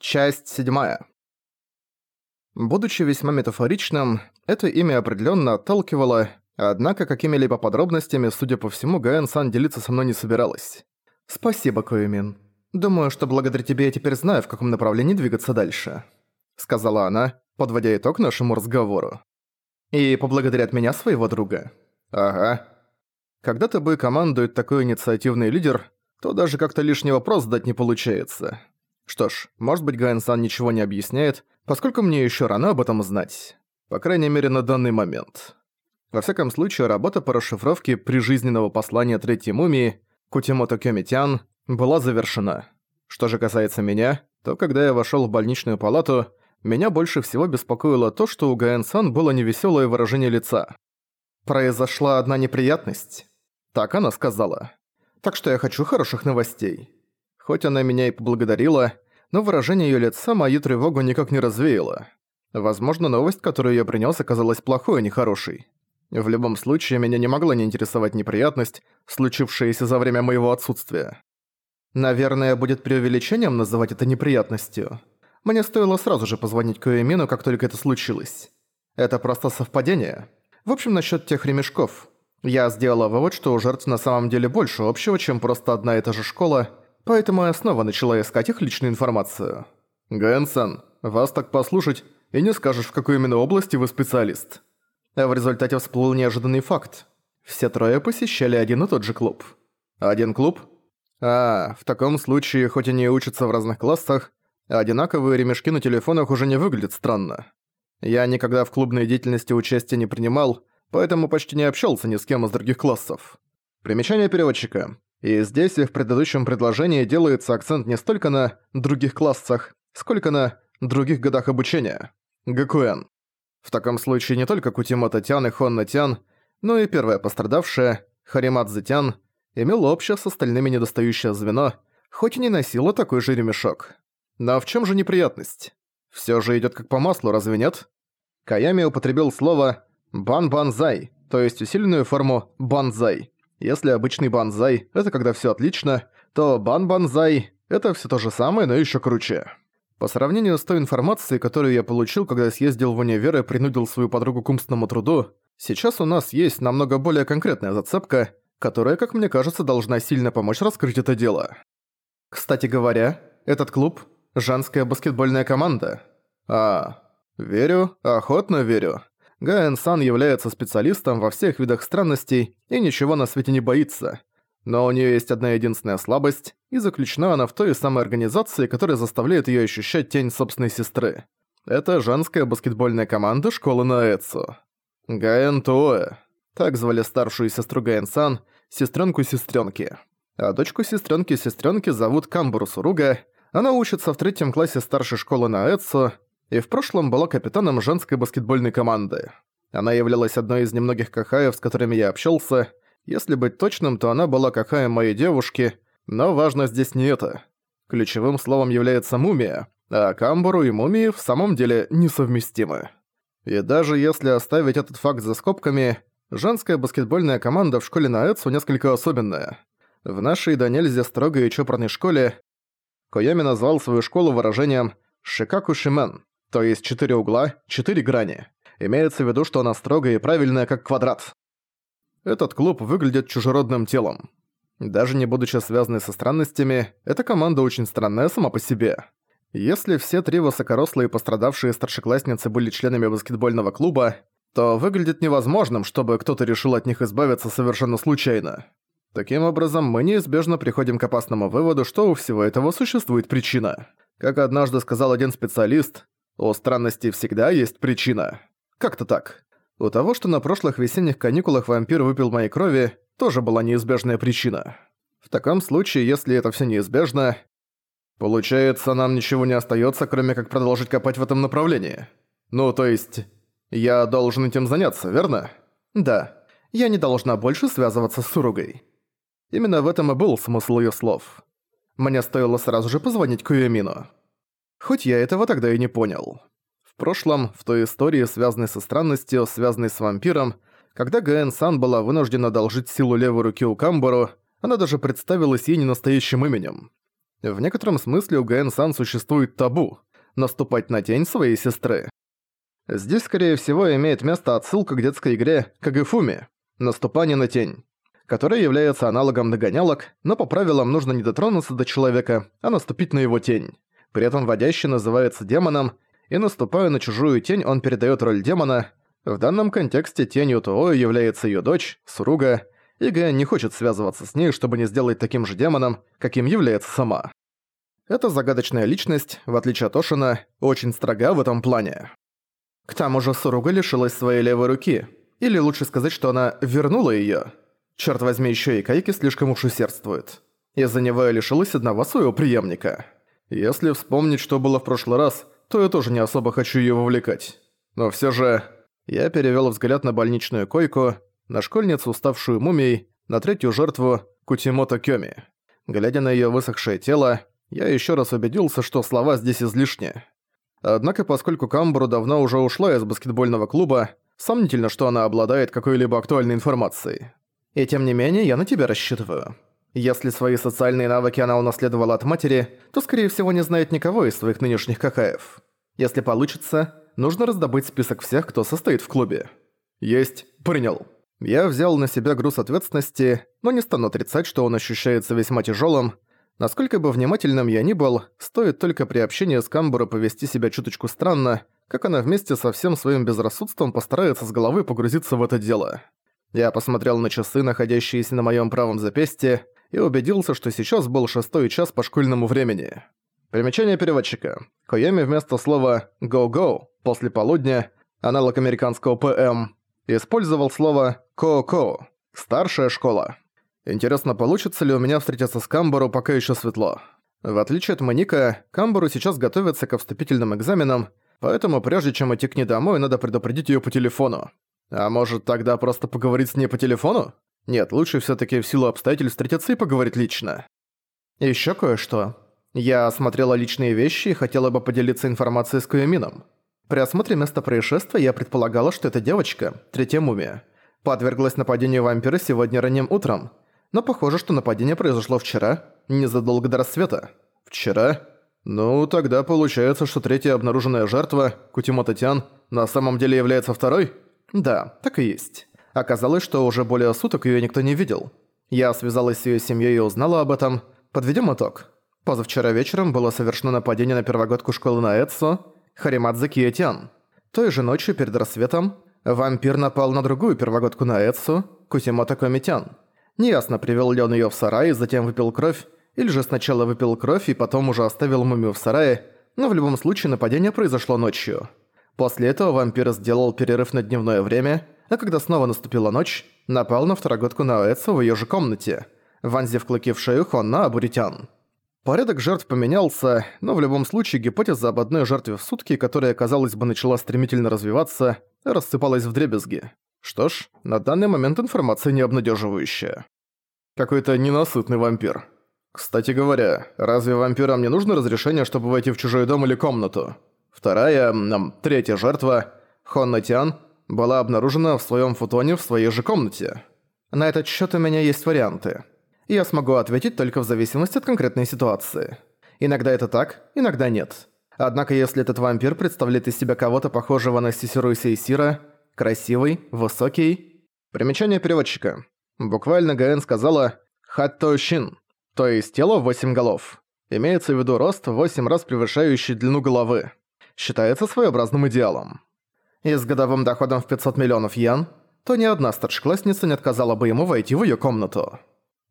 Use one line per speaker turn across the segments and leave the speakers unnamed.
Часть седьмая. Будучи весьма метафоричным, это имя определенно отталкивало, однако какими-либо подробностями, судя по всему, Гаэн-сан делиться со мной не собиралась. «Спасибо, Коюмин. Думаю, что благодаря тебе я теперь знаю, в каком направлении двигаться дальше», — сказала она, подводя итог нашему разговору. «И поблагодарят меня своего друга». «Ага». Когда тобой командует такой инициативный лидер, то даже как-то лишний вопрос задать не получается. Что ж, может быть Гайн-сан ничего не объясняет, поскольку мне еще рано об этом знать. По крайней мере, на данный момент. Во всяком случае, работа по расшифровке прижизненного послания Третьей Мумии Кутимото Кёмитян была завершена. Что же касается меня, то когда я вошел в больничную палату, меня больше всего беспокоило то, что у Гаэн-сан было невеселое выражение лица. «Произошла одна неприятность», — так она сказала. «Так что я хочу хороших новостей». Хоть она меня и поблагодарила, но выражение её лица мою тревогу никак не развеяло. Возможно, новость, которую я принёс, оказалась плохой, а не хорошей. В любом случае, меня не могла не интересовать неприятность, случившаяся за время моего отсутствия. Наверное, будет преувеличением называть это неприятностью. Мне стоило сразу же позвонить Коэмину, как только это случилось. Это просто совпадение. В общем, насчёт тех ремешков. Я сделала вывод, что у жертв на самом деле больше общего, чем просто одна и та же школа, поэтому я снова начала искать их личную информацию. «Гэн-сан, вас так послушать, и не скажешь, в какой именно области вы специалист». А в результате всплыл неожиданный факт. Все трое посещали один и тот же клуб. Один клуб? А, в таком случае, хоть они и учатся в разных классах, одинаковые ремешки на телефонах уже не выглядят странно. Я никогда в клубной деятельности участия не принимал, поэтому почти не общался ни с кем из других классов. Примечание переводчика. И здесь и в предыдущем предложении делается акцент не столько на других классах, сколько на других годах обучения. ГКН. В таком случае не только Кутимото Тян и Хонна Тян, но и первая пострадавшая, Харимадзе Тян, имела общее с остальными недостающее звено, хоть и не носила такой же ремешок. Но в чем же неприятность? Все же идет как по маслу, разве нет? Каями употребил слово «бан-банзай», то есть усиленную форму «банзай», если обычный банзай – это когда все отлично, то бан-банзай – это все то же самое, но еще круче. По сравнению с той информацией, которую я получил, когда съездил в универ и принудил свою подругу к умственному труду, сейчас у нас есть намного более конкретная зацепка, которая, как мне кажется, должна сильно помочь раскрыть это дело. Кстати говоря, этот клуб – женская баскетбольная команда. А, верю, охотно верю. Гаэн-сан является специалистом во всех видах странностей и ничего на свете не боится. Но у нее есть одна единственная слабость, и заключена она в той самой организации, которая заставляет ее ощущать тень собственной сестры. Это женская баскетбольная команда школы Наэцу. Гаэн Туоэ. Так звали старшую сестру Гаэн-сан, сестренку сестренки. А дочку сестренки сестренки зовут Камбуру Суруга. Она учится в третьем классе старшей школы Наэцу, и в прошлом была капитаном женской баскетбольной команды. Она являлась одной из немногих кахаев, с которыми я общался. Если быть точным, то она была кахаем моей девушки, но важно здесь не это. Ключевым словом является мумия, а камбуру и мумии в самом деле несовместимы. И даже если оставить этот факт за скобками, женская баскетбольная команда в школе Наэцу несколько особенная. В нашей до нельзя строгой и чопорной школе Коями назвал свою школу выражением «Шикаку Шимен», то есть четыре угла, четыре грани. Имеется в виду, что она строгая и правильная, как квадрат. Этот клуб выглядит чужеродным телом. Даже не будучи связанной со странностями, эта команда очень странная сама по себе. Если все три высокорослые пострадавшие старшеклассницы были членами баскетбольного клуба, то выглядит невозможным, чтобы кто-то решил от них избавиться совершенно случайно. Таким образом, мы неизбежно приходим к опасному выводу, что у всего этого существует причина. Как однажды сказал один специалист, у странностей всегда есть причина. Как-то так. У того, что на прошлых весенних каникулах вампир выпил моей крови, тоже была неизбежная причина. В таком случае, если это все неизбежно, получается, нам ничего не остается, кроме как продолжить копать в этом направлении. Ну, то есть, я должен этим заняться, верно? Да. Я не должна больше связываться с Суругой. Именно в этом и был смысл ее слов. Мне стоило сразу же позвонить Куямину. Хоть я этого тогда и не понял. В прошлом, в той истории, связанной со странностью, связанной с вампиром, когда Гаэн Сан была вынуждена одолжить силу левой руки у Камбару, она даже представилась ей ненастоящим именем. В некотором смысле у Гаэн-сан существует табу – наступать на тень своей сестры. Здесь, скорее всего, имеет место отсылка к детской игре Кагэфуми – «Наступание на тень», которая является аналогом догонялок, но по правилам нужно не дотронуться до человека, а наступить на его тень. При этом водящий называется демоном, и наступая на чужую тень, он передает роль демона. В данном контексте тенью Туо является ее дочь, Суруга, и Гэ не хочет связываться с ней, чтобы не сделать таким же демоном, каким является сама. Эта загадочная личность, в отличие от Ошина, очень строга в этом плане. К тому же Суруга лишилась своей левой руки. Или лучше сказать, что она вернула её. Черт возьми, ещё и Кайки слишком уж усердствует. Из-за него я лишилась одного своего преемника. Если вспомнить, что было в прошлый раз, то я тоже не особо хочу её вовлекать. Но всё же... Я перевёл взгляд на больничную койку, на школьницу, уставшую мумией, на третью жертву Кутимото Кёми. Глядя на её высохшее тело, я ещё раз убедился, что слова здесь излишни. Однако, поскольку Камбру давно уже ушла из баскетбольного клуба, сомнительно, что она обладает какой-либо актуальной информацией. И тем не менее, я на тебя рассчитываю. Если свои социальные навыки она унаследовала от матери, то, скорее всего, не знает никого из своих нынешних какаев. Если получится, нужно раздобыть список всех, кто состоит в клубе. Есть. Принял. Я взял на себя груз ответственности, но не стану отрицать, что он ощущается весьма тяжелым. Насколько бы внимательным я ни был, стоит только при общении с Камбуро повести себя чуточку странно, как она вместе со всем своим безрассудством постарается с головы погрузиться в это дело. Я посмотрел на часы, находящиеся на моем правом запястье, и убедился, что сейчас был шестой час по школьному времени. Примечание переводчика. Коями вместо слова «go-go» после полудня, аналог американского «pm», использовал слово «ко-ко» – «старшая школа». Интересно, получится ли у меня встретиться с Камбару, пока еще светло. В отличие от Маника, Камбару сейчас готовится ко вступительным экзаменам, поэтому прежде чем идти к ней домой, надо предупредить ее по телефону. А может тогда просто поговорить с ней по телефону? Нет, лучше все таки в силу обстоятельств встретиться и поговорить лично. Еще кое-что. Я осмотрела личные вещи и хотела бы поделиться информацией с Куямином. При осмотре места происшествия я предполагала, что эта девочка, третья мумия, подверглась нападению вампира сегодня ранним утром. Но похоже, что нападение произошло вчера, незадолго до рассвета. Вчера? Ну, тогда получается, что третья обнаруженная жертва, Кутимото Тян, на самом деле является второй? Да, так и есть. Оказалось, что уже более суток её никто не видел. Я связалась с её семьёй и узнала об этом. Подведём итог. Позавчера вечером было совершено нападение на первогодку школы на Эдсо, Харимадзе Киетян. Той же ночью перед рассветом вампир напал на другую первогодку на Эдсу, Кусимото Комитян. Неясно, привел ли он её в сарай затем выпил кровь, или же сначала выпил кровь и потом уже оставил мумию в сарае, но в любом случае нападение произошло ночью. После этого вампир сделал перерыв на дневное время, а когда снова наступила ночь, напал на второгодку на Эдсу в её же комнате, вонзив клыки в шею Хонна Абуритян. Порядок жертв поменялся, но в любом случае гипотеза об одной жертве в сутки, которая, казалось бы, начала стремительно развиваться, рассыпалась в дребезги. Что ж, на данный момент информация не обнадеживающая. Какой-то ненасытный вампир. Кстати говоря, разве вампирам не нужно разрешение, чтобы войти в чужой дом или комнату? Вторая, м, третья жертва, Хонна Тян, была обнаружена в своем футоне в своей же комнате. На этот счет у меня есть варианты я смогу ответить только в зависимости от конкретной ситуации. Иногда это так, иногда нет. Однако если этот вампир представляет из себя кого-то похожего на Сисиру Сейсира, красивый, высокий... Примечание переводчика. Буквально Гаэн сказала «хаттошин», то есть тело в 8 голов. Имеется в виду рост в 8 раз превышающий длину головы. Считается своеобразным идеалом. И с годовым доходом в 500 миллионов йен, то ни одна старшеклассница не отказала бы ему войти в её комнату.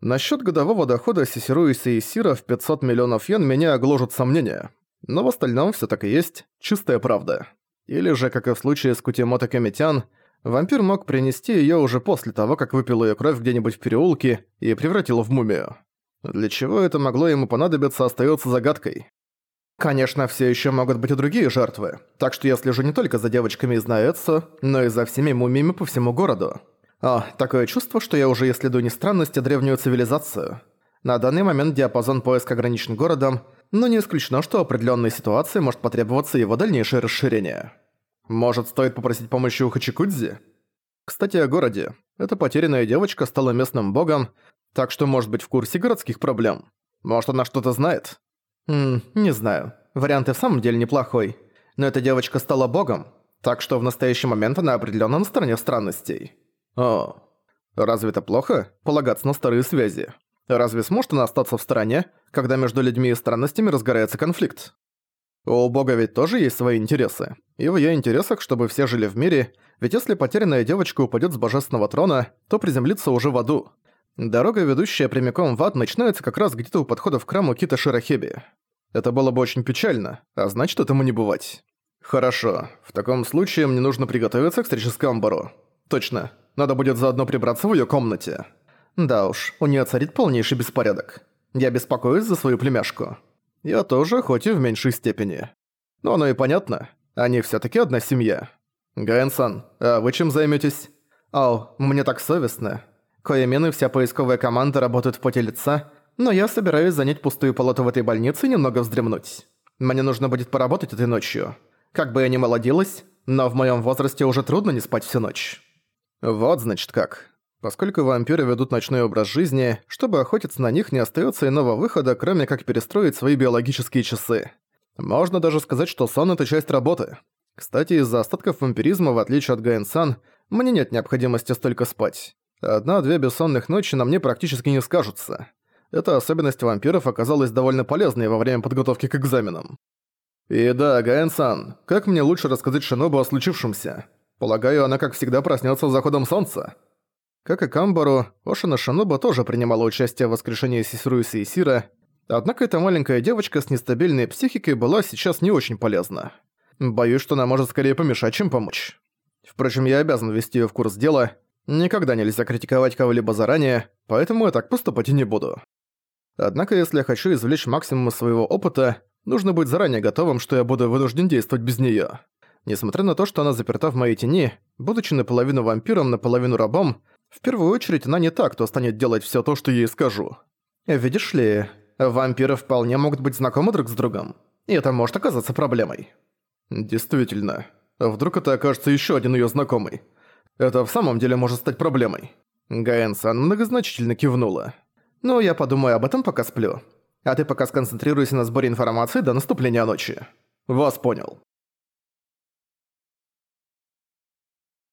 Насчет годового дохода Сисируиса и Сира в 500 миллионов йен меня огложат сомнения. Но в остальном все так и есть, чистая правда. Или же, как и в случае с Кутимото Камитян, вампир мог принести ее уже после того, как выпил ее кровь где-нибудь в переулке и превратил в мумию. Для чего это могло ему понадобиться, остается загадкой. Конечно, все еще могут быть и другие жертвы, так что я слежу не только за девочками из Наэцу, но и за всеми мумиями по всему городу. О, такое чувство, что я уже исследую не странности, а древнюю цивилизацию. На данный момент диапазон поиска ограничен городом, но не исключено, что в определенной ситуации может потребоваться его дальнейшее расширение. Может, стоит попросить помощи у Хачикудзи? Кстати, о городе. Эта потерянная девочка стала местным богом, так что может быть в курсе городских проблем. Может, она что-то знает? Ммм, не знаю. Вариант и в самом деле неплохой. Но эта девочка стала богом, так что в настоящий момент она определенно на стороне странностей. О, разве это плохо? Полагаться на старые связи. Разве сможет она остаться в стороне, когда между людьми и странностями разгорается конфликт? У бога ведь тоже есть свои интересы. И в её интересах, чтобы все жили в мире, ведь если потерянная девочка упадёт с божественного трона, то приземлится уже в аду. Дорога, ведущая прямиком в ад, начинается как раз где-то у подхода в храму Кита Ширахеби. Это было бы очень печально, а значит, этому не бывать. Хорошо, в таком случае мне нужно приготовиться к встрече с Камбару. Точно, надо будет заодно прибраться в её комнате. Да уж, у неё царит полнейший беспорядок. Я беспокоюсь за свою племяшку. Я тоже, хоть и в меньшей степени. Но оно и понятно, они всё-таки одна семья. Гаэн-сан, а вы чем займётесь? Ау, мне так совестно. Коэмин и вся поисковая команда работают в поте лица, но я собираюсь занять пустую палату в этой больнице и немного вздремнуть. Мне нужно будет поработать этой ночью. Как бы я ни молодилась, но в моем возрасте уже трудно не спать всю ночь. Вот значит как. Поскольку вампиры ведут ночной образ жизни, чтобы охотиться на них не остается иного выхода, кроме как перестроить свои биологические часы. Можно даже сказать, что сон — это часть работы. Кстати, из-за остатков вампиризма, в отличие от Гаэн-сан, мне нет необходимости столько спать. Одна-две бессонных ночи на мне практически не скажутся. Эта особенность вампиров оказалась довольно полезной во время подготовки к экзаменам. И да, Гаэн-сан, как мне лучше рассказать Шинобу о случившемся? Полагаю, она как всегда проснется с заходом солнца. Как и Камбару, Ошина Шиноба тоже принимала участие в воскрешении Сисруиса и Сира, однако эта маленькая девочка с нестабильной психикой была сейчас не очень полезна. Боюсь, что она может скорее помешать, чем помочь. Впрочем, я обязан ввести её в курс дела, Никогда нельзя критиковать кого-либо заранее, поэтому я так поступать и не буду. Однако, если я хочу извлечь максимум из своего опыта, нужно быть заранее готовым, что я буду вынужден действовать без неё. Несмотря на то, что она заперта в моей тени, будучи наполовину вампиром, наполовину рабом, в первую очередь она не так, кто станет делать всё то, что ей скажу. Видишь ли, вампиры вполне могут быть знакомы друг с другом, и это может оказаться проблемой. Действительно. Вдруг это окажется ещё один её знакомый. Это в самом деле может стать проблемой. Гаэн-сан многозначительно кивнула. «Ну, я подумаю об этом, пока сплю. А ты пока сконцентрируйся на сборе информации до наступления ночи». Вас понял.